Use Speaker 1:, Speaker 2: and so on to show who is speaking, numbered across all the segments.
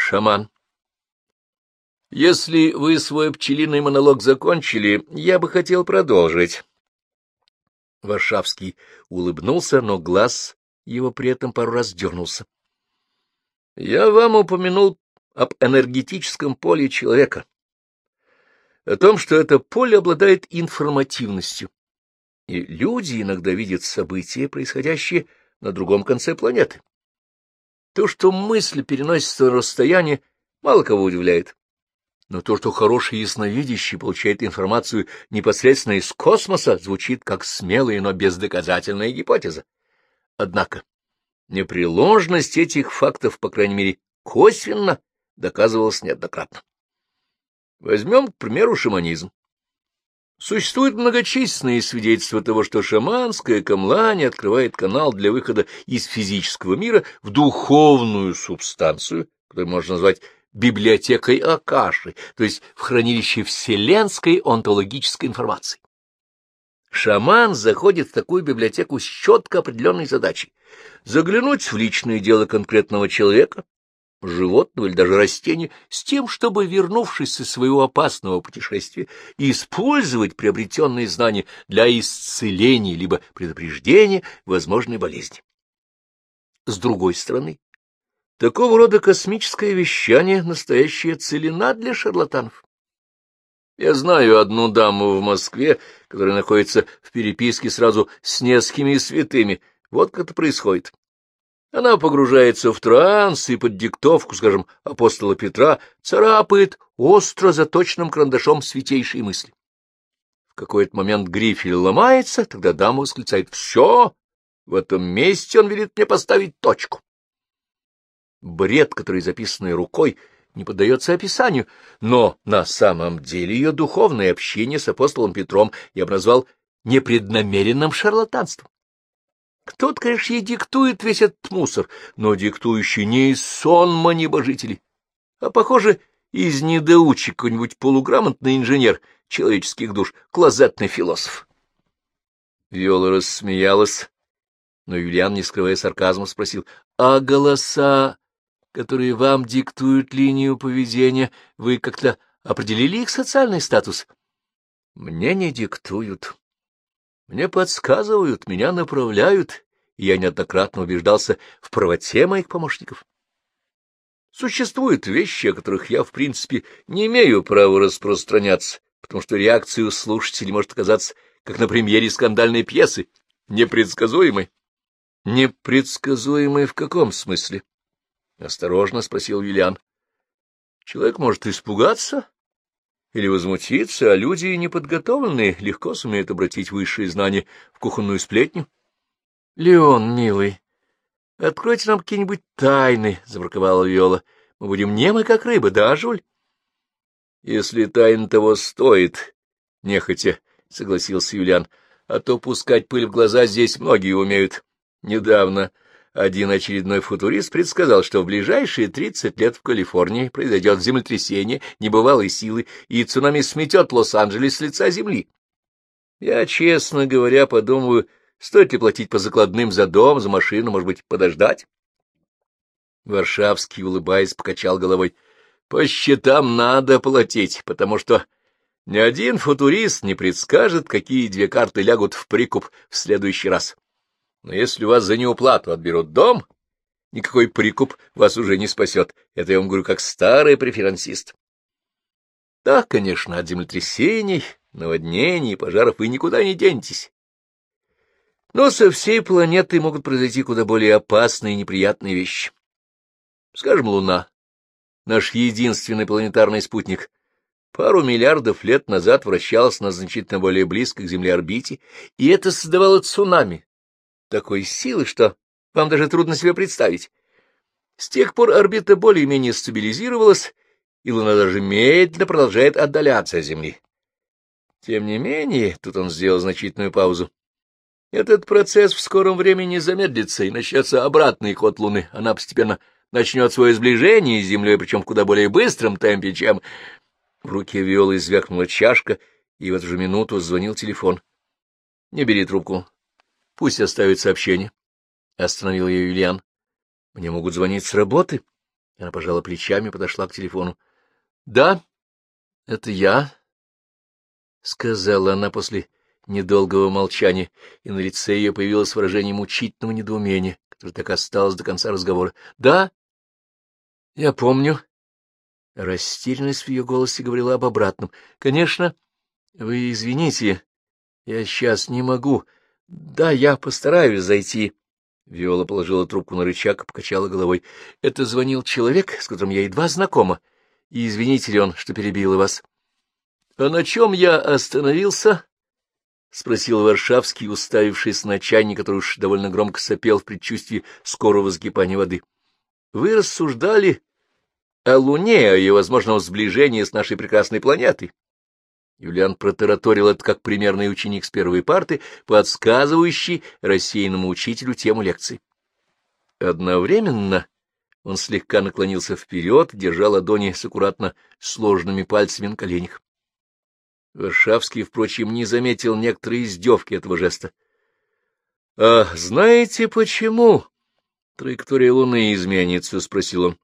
Speaker 1: Шаман. Если вы свой пчелиный монолог закончили, я бы хотел продолжить. Варшавский улыбнулся, но глаз его при этом пару раз дернулся. Я вам упомянул об энергетическом поле человека, о том, что это поле обладает информативностью, и люди иногда видят события, происходящие на другом конце планеты. То, что мысль переносится на расстояние, мало кого удивляет. Но то, что хороший ясновидящий получает информацию непосредственно из космоса, звучит как смелая, но бездоказательная гипотеза. Однако непреложность этих фактов, по крайней мере, косвенно доказывалась неоднократно. Возьмем, к примеру, шаманизм. Существуют многочисленные свидетельства того, что шаманское камлание открывает канал для выхода из физического мира в духовную субстанцию, которую можно назвать библиотекой Акаши, то есть в хранилище вселенской онтологической информации. Шаман заходит в такую библиотеку с четко определенной задачей — заглянуть в личное дело конкретного человека, животного или даже растения, с тем, чтобы, вернувшись со своего опасного путешествия, использовать приобретенные знания для исцеления либо предупреждения возможной болезни. С другой стороны, такого рода космическое вещание — настоящая целина для шарлатанов. Я знаю одну даму в Москве, которая находится в переписке сразу с несколькими святыми. Вот как это происходит. Она погружается в транс и под диктовку, скажем, апостола Петра, царапает остро заточенным карандашом святейшие мысли. В какой-то момент грифель ломается, тогда дама восклицает «Все!» В этом месте он велит мне поставить точку. Бред, который записанный рукой, не поддается описанию, но на самом деле ее духовное общение с апостолом Петром я образовал непреднамеренным шарлатанством. Кто-то, конечно, ей диктует весь этот мусор, но диктующий не из сонма небожителей, а, похоже, из недоучек какой-нибудь полуграмотный инженер человеческих душ, клозетный философ. Виола рассмеялась, но Юлиан, не скрывая сарказма, спросил, а голоса, которые вам диктуют линию поведения, вы как-то определили их социальный статус? Мне не диктуют. Мне подсказывают, меня направляют, и я неоднократно убеждался в правоте моих помощников. Существуют вещи, о которых я, в принципе, не имею права распространяться, потому что реакция у слушателей может оказаться, как на премьере скандальной пьесы, непредсказуемой. — Непредсказуемой в каком смысле? — осторожно спросил Юлиан. — Человек может испугаться, или возмутиться, а люди неподготовленные легко сумеют обратить высшие знания в кухонную сплетню. — Леон, милый, откройте нам какие-нибудь тайны, — забраковала Виола. — Мы будем немы, как рыбы, да, Жуль? — Если тайна того стоит, — нехотя согласился Юлиан, — а то пускать пыль в глаза здесь многие умеют. Недавно один очередной футурист предсказал, что в ближайшие 30 лет в Калифорнии произойдет землетрясение небывалой силы, и цунами сметет Лос-Анджелес с лица земли. Я, честно говоря, подумаю, стоит ли платить по закладным за дом, за машину, может быть, подождать? Варшавский, улыбаясь, покачал головой. По счетам надо платить, потому что ни один футурист не предскажет, какие две карты лягут в прикуп в следующий раз. Но если у вас за неуплату отберут дом, никакой прикуп вас уже не спасет. Это я вам говорю как старый преферансист. Да, конечно, от землетрясений, наводнений пожаров вы никуда не денетесь. Но со всей планеты могут произойти куда более опасные и неприятные вещи. Скажем, Луна, наш единственный планетарный спутник, пару миллиардов лет назад вращалась на значительно более близкой к Земле орбите, и это создавало цунами, такой силы, что вам даже трудно себе представить. С тех пор орбита более-менее стабилизировалась, и Луна даже медленно продолжает отдаляться от Земли. Тем не менее, тут он сделал значительную паузу, этот процесс в скором времени замедлится, и начнется обратный ход Луны. Она постепенно начнет свое сближение с Землей, причем в куда более быстром темпе, чем... В руке Виолы звякнула чашка, и в эту же минуту звонил телефон. — Не бери трубку, Пусть оставит сообщение. Остановил ее Юлиан. Мне могут звонить с работы. Она пожала плечами подошла к телефону. — Да, это я, — сказала она после недолгого молчания, и на лице ее появилось выражение мучительного недоумения, которое так осталось до конца разговора. — Да, я помню. Растерянность в ее голосе говорила об обратном. — Конечно, вы извините, я сейчас не могу. Да, я постараюсь зайти. Виола положила трубку на рычаг и покачала головой. — Это звонил человек, с которым я едва знакома. И извините ли он, что перебила вас. — А на чем я остановился? — спросил Варшавский, уставившись на чайник, который уж довольно громко сопел в предчувствии скорого сгибания воды. — Вы рассуждали о Луне, о ее возможном сближении с нашей прекрасной планетой. Юлиан протараторил это как примерный ученик с первой парты, подсказывающий рассеянному учителю тему лекции. Одновременно он слегка наклонился вперед, держа ладони с аккуратно сложенными пальцами на коленях. Варшавский, впрочем, не заметил некоторой издевки этого жеста. — А знаете почему? — траектория Луны изменится, — спросил он.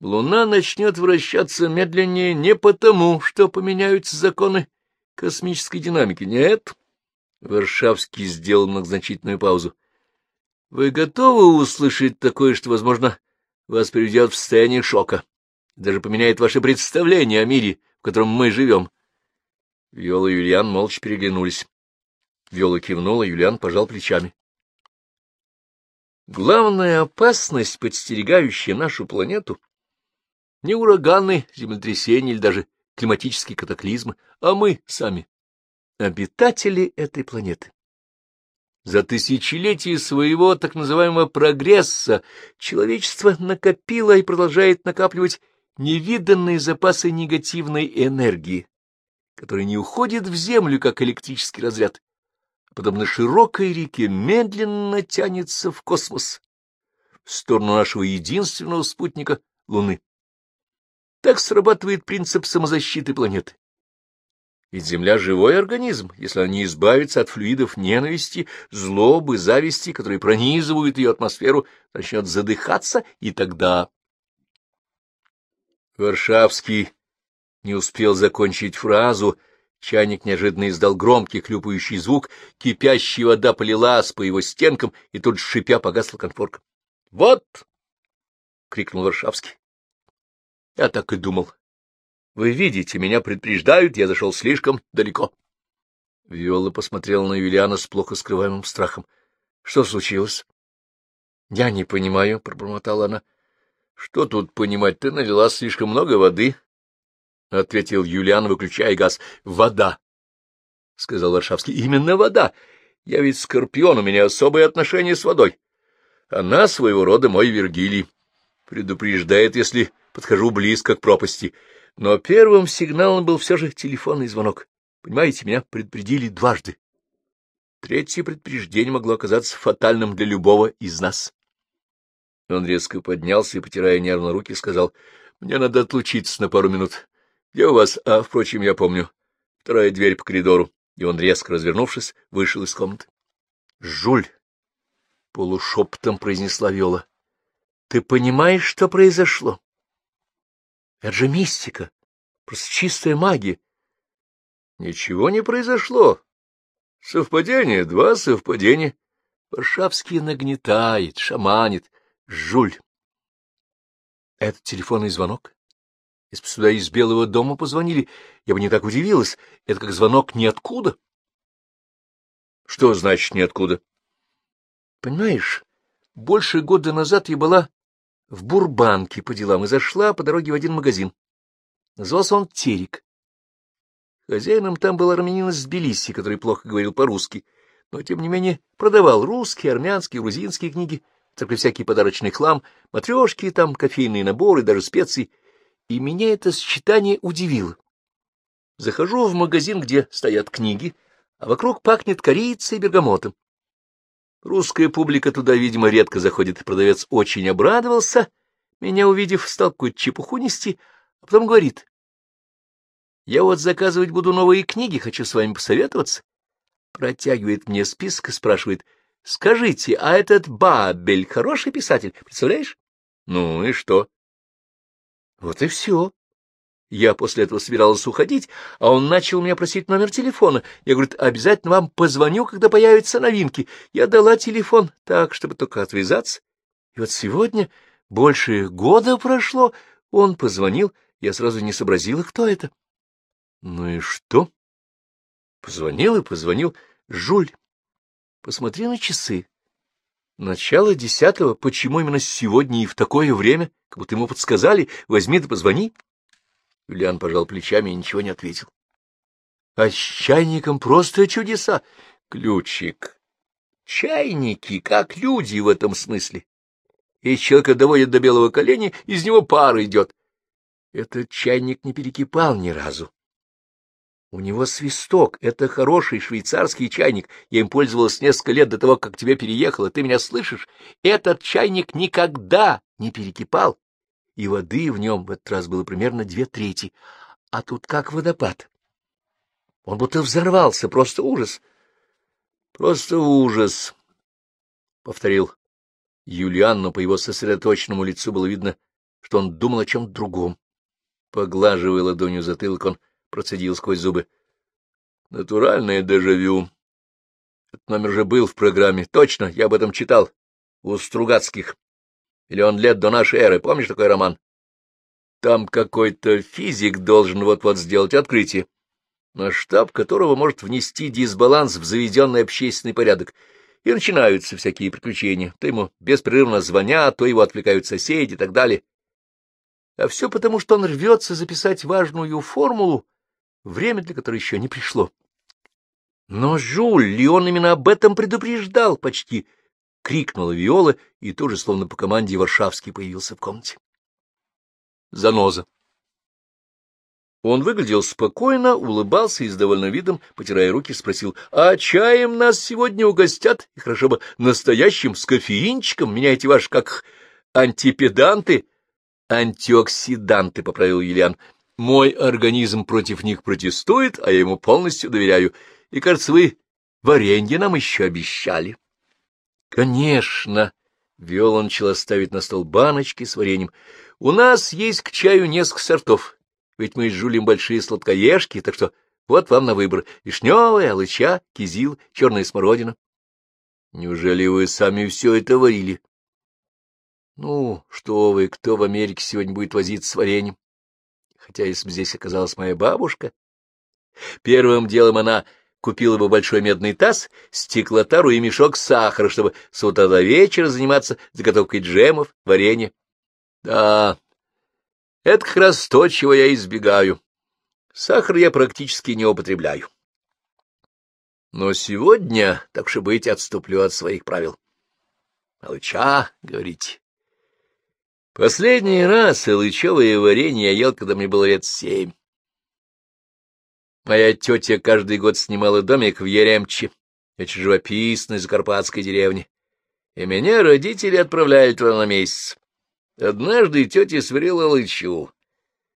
Speaker 1: Луна начнет вращаться медленнее не потому, что поменяются законы космической динамики. Нет. Варшавский сделал многозначительную паузу. Вы готовы услышать такое, что, возможно, вас приведет в состояние шока, даже поменяет ваше представление о мире, в котором мы живем? Виола и Юлиан молча переглянулись. Виола кивнула, Юлиан пожал плечами. Главная опасность, подстерегающая нашу планету, не ураганы, землетрясения или даже климатические катаклизмы, а мы сами, обитатели этой планеты. За тысячелетия своего так называемого прогресса человечество накопило и продолжает накапливать невиданные запасы негативной энергии, которая не уходит в землю, как электрический разряд, а подобно широкой реке медленно тянется в космос, в сторону нашего единственного спутника — Луны. Так срабатывает принцип самозащиты планеты. Ведь Земля — живой организм, если она не избавится от флюидов ненависти, злобы, зависти, которые пронизывают ее атмосферу, начнет задыхаться, и тогда... Варшавский не успел закончить фразу, чайник неожиданно издал громкий хлюпающий звук, кипящая вода полилась по его стенкам, и тут, шипя, погасла конфорка. — Вот! — крикнул Варшавский. Я так и думал. Вы видите, меня предупреждают, я зашел слишком далеко. Виола посмотрела на Юлиана с плохо скрываемым страхом. — Что случилось? — Я не понимаю, — пробормотала она. — Что тут понимать? Ты налила слишком много воды, — ответил Юлиан, выключая газ. — Вода, — сказал Варшавский. — Именно вода. Я ведь скорпион, у меня особое отношение с водой. Она своего рода мой Вергилий. Предупреждает, если подхожу близко к пропасти. Но первым сигналом был все же телефонный звонок. Понимаете, меня предупредили дважды. Третье предупреждение могло оказаться фатальным для любого из нас. Он резко поднялся и, потирая нервно руки, сказал, — Мне надо отлучиться на пару минут. Где у вас? А, впрочем, я помню. Вторая дверь по коридору. И он, резко развернувшись, вышел из комнаты. — Жуль! — полушепотом произнесла Виола. — Ты понимаешь, что произошло? Это же мистика, просто чистая магия. Ничего не произошло. Совпадение, два совпадения. Варшавский нагнетает, шаманит. Жуль. Это телефонный звонок. Если бы сюда из Белого дома позвонили, я бы не так удивилась. Это как звонок ниоткуда. Что значит ниоткуда? Понимаешь, больше года назад я была в Бурбанке по делам и зашла по дороге в один магазин. Назывался он Терек. Хозяином там был армянин из Тбилиси, который плохо говорил по-русски, но, тем не менее, продавал русские, армянские, грузинские книги, такой всякий подарочный хлам, матрешки там, кофейные наборы, даже специи. И меня это сочетание удивило. Захожу в магазин, где стоят книги, а вокруг пахнет корицей и бергамотом. Русская публика туда, видимо, редко заходит, продавец очень обрадовался, меня увидев, стал какую-то чепуху нести, а потом говорит. «Я вот заказывать буду новые книги, хочу с вами посоветоваться». Протягивает мне список и спрашивает, «Скажите, а этот Бабель хороший писатель, представляешь?» «Ну и что?» Вот и все. Я после этого собиралась уходить, а он начал меня просить номер телефона. Я, говорит, обязательно вам позвоню, когда появятся новинки. Я дала телефон так, чтобы только отвязаться. И вот сегодня, больше года прошло, он позвонил, я сразу не сообразила, кто это. Ну и что? Позвонил и позвонил. Жуль, посмотри на часы. Начало десятого, почему именно сегодня и в такое время? Как будто ему подсказали, возьми да позвони. Юлиан пожал плечами и ничего не ответил. А с чайником просто чудеса. Ключик. Чайники, как люди в этом смысле. Если человека доводят до белого коленя, из него пар идет. Этот чайник не перекипал ни разу. У него свисток. Это хороший швейцарский чайник. Я им пользовалась несколько лет до того, как тебе переехала. Ты меня слышишь? Этот чайник никогда не перекипал. И воды в нем в этот раз было примерно две трети. А тут как водопад. Он будто взорвался. Просто ужас. Просто ужас, — повторил Юлиан, но по его сосредоточенному лицу было видно, что он думал о чем-то другом. Поглаживая ладонью затылок, он процедил сквозь зубы. — Натуральное дежавю. Этот номер же был в программе. Точно, я об этом читал. У Стругацких. Миллион лет до нашей эры. Помнишь такой роман? Там какой-то физик должен вот-вот сделать открытие, масштаб которого может внести дисбаланс в заведенный общественный порядок. И начинаются всякие приключения. То ему беспрерывно звонят, то его отвлекают соседи и так далее. А все потому, что он рвется записать важную формулу, время для которой еще не пришло. Но Жуль, ли он именно об этом предупреждал? Почти крикнула Виола, и тоже, словно по команде, Варшавский появился в комнате. Заноза. Он выглядел спокойно, улыбался и с довольным видом, потирая руки, спросил, «А чаем нас сегодня угостят? И хорошо бы настоящим, с кофеинчиком, меняйте ваш, как антипеданты?» «Антиоксиданты», — поправил Юлиан. Мой организм против них протестует, а я ему полностью доверяю. И, кажется, вы варенье нам еще обещали. — Конечно. Виола начала ставить на стол баночки с вареньем. — У нас есть к чаю несколько сортов, ведь мы с Жулем большие сладкоежки, так что вот вам на выбор. Вишневая, алыча, кизил, черная смородина. — Неужели вы сами все это варили? — Ну, что вы, кто в Америке сегодня будет возиться с вареньем? хотя если бы здесь оказалась моя бабушка. Первым делом она купила бы большой медный таз, стеклотару и мешок сахара, чтобы с утра до вечера заниматься заготовкой джемов, варенья. Да, это как раз то, чего я избегаю. Сахар я практически не употребляю. Но сегодня, так что быть, отступлю от своих правил. Алыча, говорите, Последний раз илычевое варенье я ел, когда мне было лет семь. Моя тетя каждый год снимала домик в Еремче, очень живописной закарпатской деревне, и меня родители отправляли туда на месяц. Однажды тетя сварила лычу.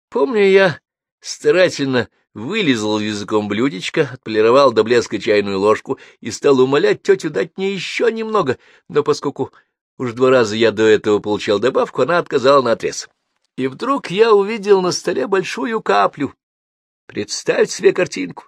Speaker 1: Помню, я старательно вылезал языком блюдечко, отполировал до блеска чайную ложку и стал умолять тетю дать мне еще немного, но поскольку Уж два раза я до этого получал добавку, она отказала на отрез. И вдруг я увидел на столе большую каплю. Представьте себе картинку.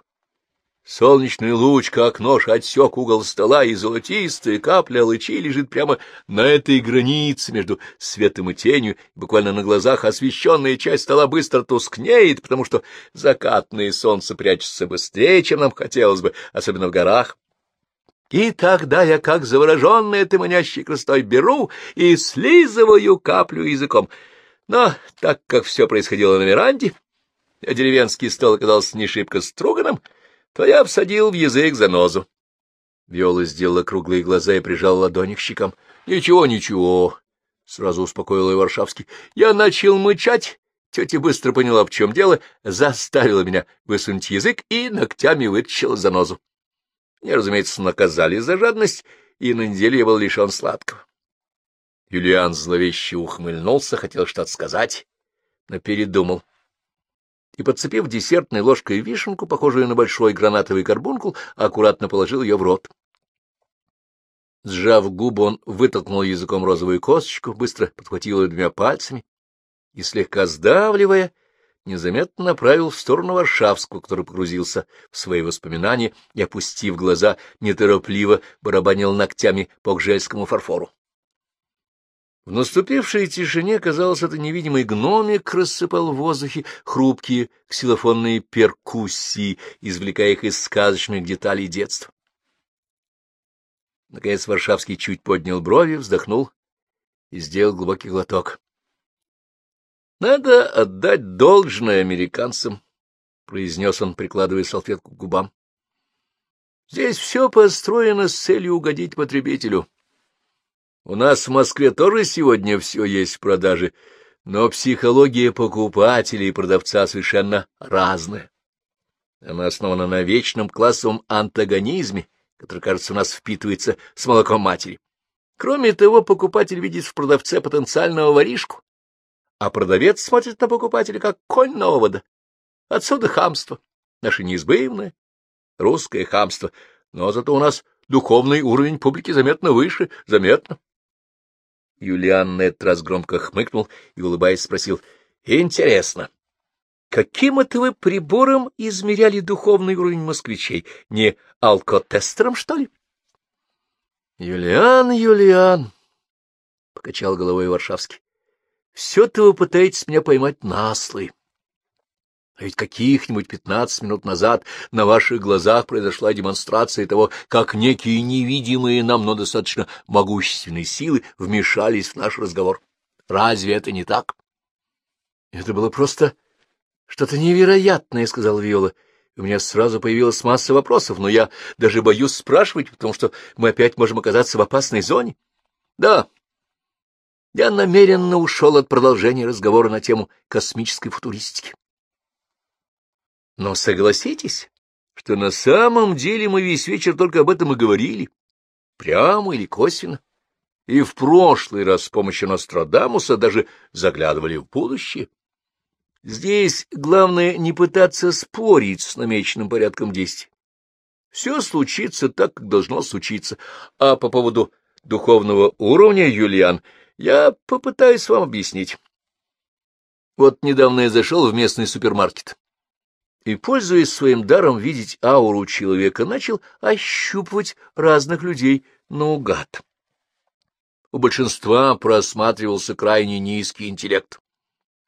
Speaker 1: Солнечный луч, как нож, отсек угол стола, и золотистая капля лычи лежит прямо на этой границе между светом и тенью, и буквально на глазах освещенная часть стола быстро тускнеет, потому что закатное солнце прячется быстрее, чем нам хотелось бы, особенно в горах. И тогда я, как завороженный этой манящей красотой, беру и слизываю каплю языком. Но так как все происходило на веранде, а деревенский стол оказался не шибко струганым, то я всадил в язык занозу. Виола сделала круглые глаза и прижала ладони к щекам. — Ничего, ничего, — сразу успокоил ее Варшавский. — Я начал мычать. Тетя быстро поняла, в чем дело, заставила меня высунуть язык и ногтями вытащила занозу. Мне, разумеется, наказали за жадность, и на неделю я был лишен сладкого. Юлиан зловеще ухмыльнулся, хотел что-то сказать, но передумал. И, подцепив десертной ложкой вишенку, похожую на большой гранатовый карбункул, аккуратно положил ее в рот. Сжав губы, он вытолкнул языком розовую косточку, быстро подхватил ее двумя пальцами и, слегка сдавливая, незаметно направил в сторону Варшавского, который погрузился в свои воспоминания и, опустив глаза, неторопливо барабанил ногтями по гжельскому фарфору. В наступившей тишине, казалось, это невидимый гномик рассыпал в воздухе хрупкие ксилофонные перкуссии, извлекая их из сказочных деталей детства. Наконец Варшавский чуть поднял брови, вздохнул и сделал глубокий глоток. Надо отдать должное американцам, — произнес он, прикладывая салфетку к губам. Здесь все построено с целью угодить потребителю. У нас в Москве тоже сегодня все есть в продаже, но психология покупателя и продавца совершенно разная. Она основана на вечном классовом антагонизме, который, кажется, у нас впитывается с молоком матери. Кроме того, покупатель видит в продавце потенциального воришку, а продавец смотрит на покупателя, как конь на овода. Отсюда хамство, наше неизбывное русское хамство, но зато у нас духовный уровень публики заметно выше, заметно. Юлиан на этот раз громко хмыкнул и, улыбаясь, спросил, — Интересно, каким это вы прибором измеряли духовный уровень москвичей? Не алкотестером, что ли? — Юлиан, Юлиан, — покачал головой Варшавский, все-то вы пытаетесь меня поймать на слы. А ведь каких-нибудь пятнадцать минут назад на ваших глазах произошла демонстрация того, как некие невидимые нам, но достаточно могущественные силы вмешались в наш разговор. Разве это не так? — Это было просто что-то невероятное, — сказал Виола. У меня сразу появилась масса вопросов, но я даже боюсь спрашивать, потому что мы опять можем оказаться в опасной зоне. — Да, я намеренно ушел от продолжения разговора на тему космической футуристики. Но согласитесь, что на самом деле мы весь вечер только об этом и говорили, прямо или косвенно, и в прошлый раз с помощью Нострадамуса даже заглядывали в будущее. Здесь главное не пытаться спорить с намеченным порядком действий. Все случится так, как должно случиться, а по поводу духовного уровня, Юлиан, — я попытаюсь вам объяснить. Вот недавно я зашел в местный супермаркет и, пользуясь своим даром видеть ауру человека, начал ощупывать разных людей наугад. У большинства просматривался крайне низкий интеллект.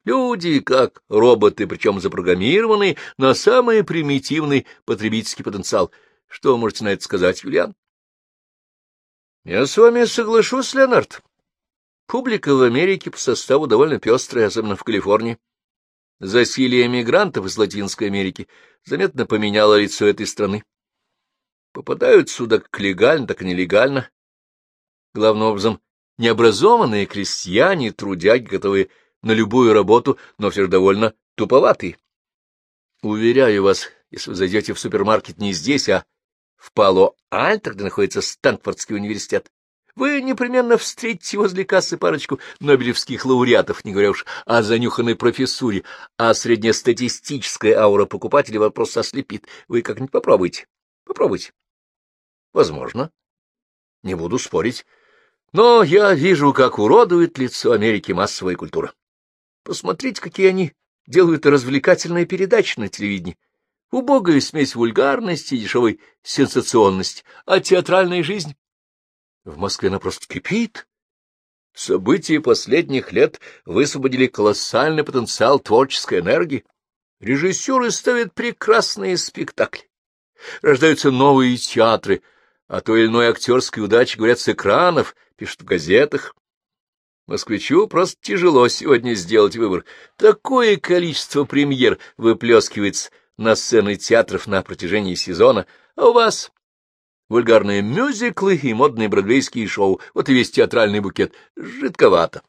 Speaker 1: Люди, как роботы, причем запрограммированные на самый примитивный потребительский потенциал. Что можете на это сказать, Юлиан? — Я с вами соглашусь, Леонард. Публика в Америке по составу довольно пестрая, особенно в Калифорнии. Засилие мигрантов из Латинской Америки заметно поменяло лицо этой страны. Попадают сюда как легально, так и нелегально. Главным образом, необразованные крестьяне, трудяги, готовые на любую работу, но все же довольно туповатые. Уверяю вас, если вы зайдете в супермаркет не здесь, а в Пало-Альто, где находится Стэнфордский университет, вы непременно встретите возле кассы парочку нобелевских лауреатов, не говоря уж о занюханной профессуре, а среднестатистическая аура покупателя вас просто ослепит. Вы как-нибудь попробуйте. Попробуйте. Возможно. Не буду спорить. Но я вижу, как уродует лицо Америки массовая культура. Посмотрите, какие они делают развлекательные передачи на телевидении. Убогая смесь вульгарности и дешевой сенсационности, а театральная жизнь в Москве она просто кипит. События последних лет высвободили колоссальный потенциал творческой энергии. Режиссеры ставят прекрасные спектакли. Рождаются новые театры, а то или иной актерской удачи говорят с экранов, пишут в газетах. Москвичу просто тяжело сегодня сделать выбор. Такое количество премьер выплескивается на сцены театров на протяжении сезона, а у вас вульгарные мюзиклы и модные бродвейские шоу. Вот и весь театральный букет. Жидковато.